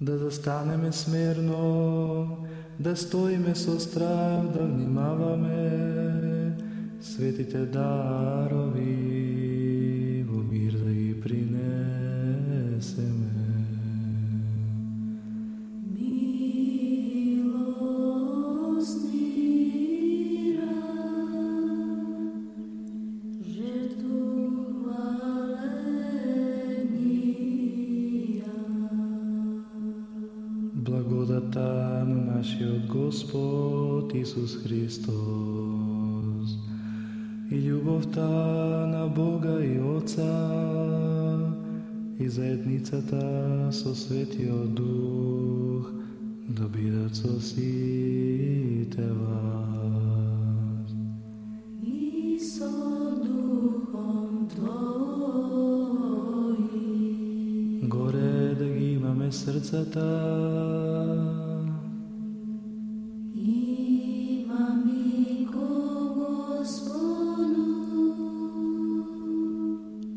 Да застанеме смирно, да стоиме со страх, да внимаваме светите дарови. Благодата на нашиот Господ Исус Христос и љубовта на Бога и Отца и заедницата со Светиот Дух да бидат со сите. सदा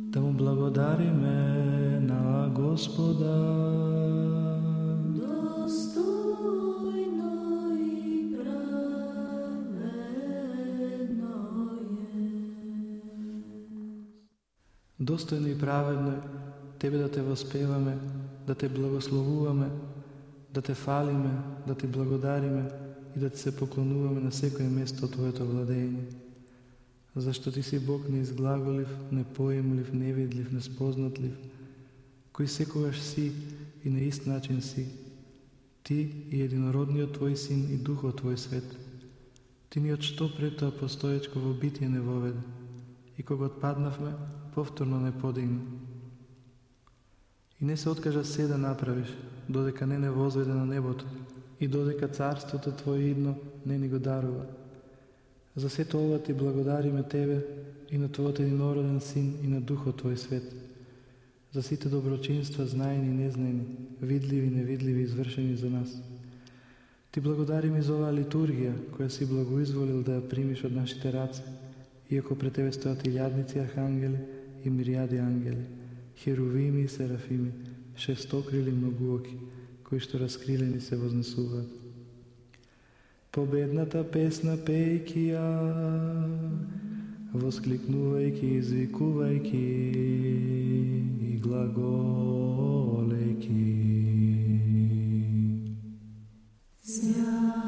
Então blagodari me na gospoda. Dostojno i pravedno je. Dostojno i pravedno tebe da te vospevame, да те благословуваме, да те фалиме, да ти благодариме и да ти се поклонуваме на секое место од Твоето владење. Зашто Ти си Бог неизглаголив, непоемлив, невидлив, неспознатлив, кој секогаш си и на ист начин си. Ти и единородниот Твој Син и Духот Твој Свет. Ти ни од што пред тоа постоечко во битие не воведе и кога отпаднавме, повторно не подигна. И не се откажа се да направиш, додека не не возведе на небото и додека царството Твое идно не ни го дарува. За сето ова ти благодариме Тебе и на Твојот единороден Син и на Духот Твој свет. За сите доброчинства, знаени и незнаени, видливи и невидливи, извршени за нас. Ти благодариме за оваа литургија, која си благоизволил да ја примиш од нашите раце, иако пред Тебе стојат илјадници архангели и мириади ангели, херувими и серафими, шестокрили многуоки, кои што раскрилени се вознесуваат. Победната песна пејки ја, воскликнувајки, извикувајки и глаголејки. Свят,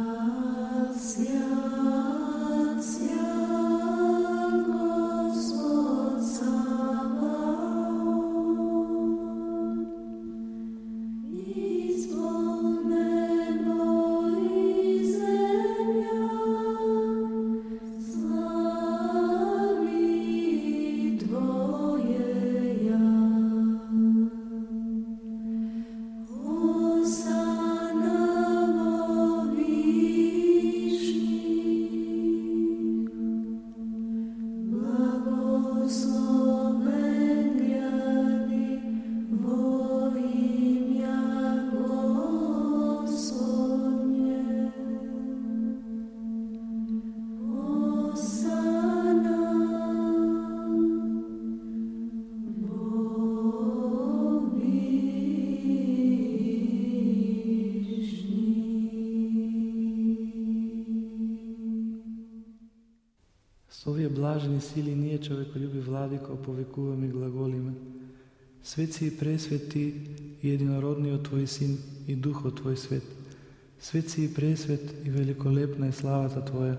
Со овие блажени сили ние човеколюби владико повекуваме и глаголиме. Светци и пресвети и единородниот Твој Син и Духот Твој свет. Светци и пресвет и великолепна е славата Твоја.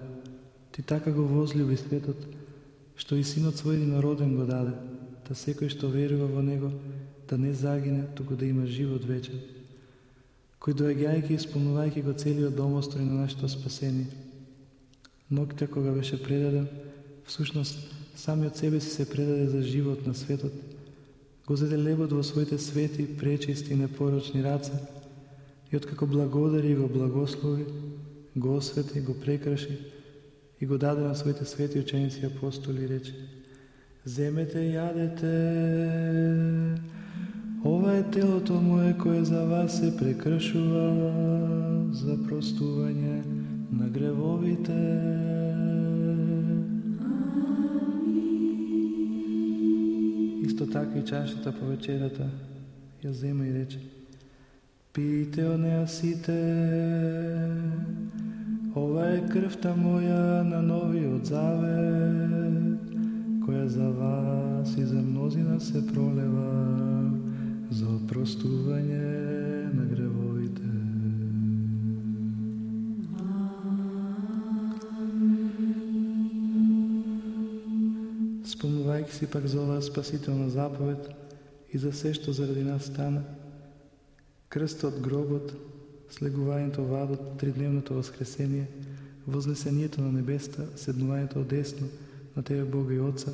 Ти така го возлюби светот, што и Синот Свој единороден го даде, да секој што верува во Него, да не загине, туку да има живот вечен. Кој доаѓајќи и исполнувајќи го целиот домострој на нашето спасение, Ноќта кога беше предаден, всушност самиот себе си се предаде за живот на светот. Го зеде лебот во своите свети, пречисти и непорочни раце и откако благодари и го благослови, го освети, го прекраши и го даде на своите свети ученици и апостоли и рече Земете и јадете, ова е телото мое кое за вас се прекршува за простување на гревовите. Исто така и чашата по вечерата ја зема и рече Пијте од неа сите, ова е крвта моја на новиот завет, која за вас и за мнозина се пролева за опростување Спомнувајќи си пак за оваа спасителна заповед и за се што заради нас стана, крстот, гробот, слегувањето вадот, тридневното воскресение, вознесението на небеста, седнувањето од десно на Тебе Бога и Отца,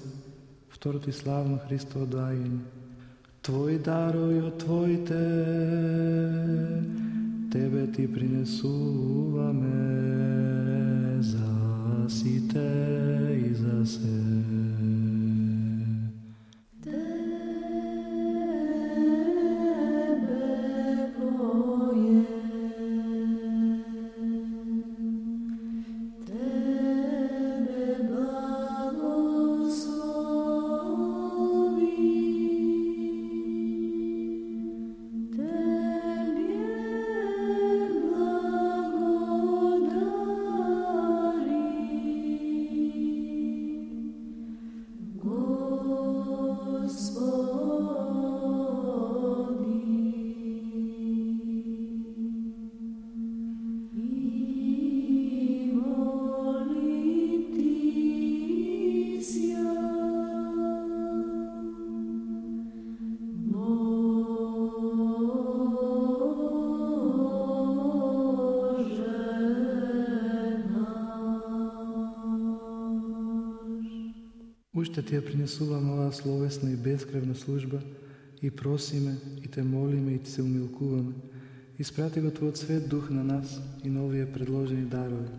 второто и славно Христово доаѓање. Твои дарови од Твоите, Тебе Ти принесуваме за Уште ти ја принесуваме оваа словесна и безкревна служба и просиме и те молиме и ти се умилкуваме. Испрати го Твојот свет дух на нас и на овие предложени дарови.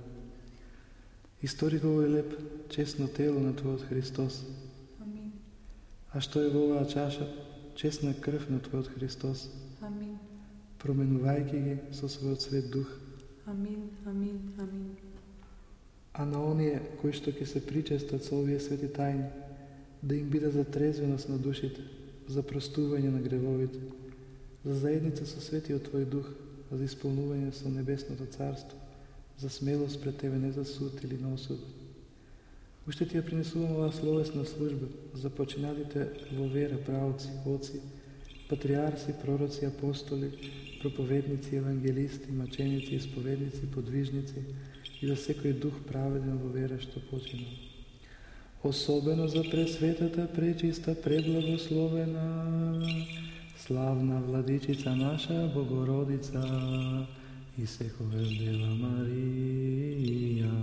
Истори го овој леп, честно тело на Твојот Христос. Амин. А што е во оваа чаша? Честна крв на Твојот Христос. Амин. Променувајќи ги со својот свет дух. Амин. Амин. Амин. А на оние кои што ќе се причестат со овие свети тајни, да им биде за трезвеност на душите, за простување на гревовите, за заедница со светиот Твој дух, за исполнување со небесното царство, за смелост пред Тебе не за суд или на осуд. Уште ти ја принесувам оваа словесна служба за починалите во вера правоци, оци, патриарси, пророци, апостоли, проповедници, евангелисти, маченици, исповедници, подвижници и за секој дух праведен во вера што почина. Особено за пресветата, пречиста, преблагословена, славна владичица наша, Богородица и секој Дева Марија.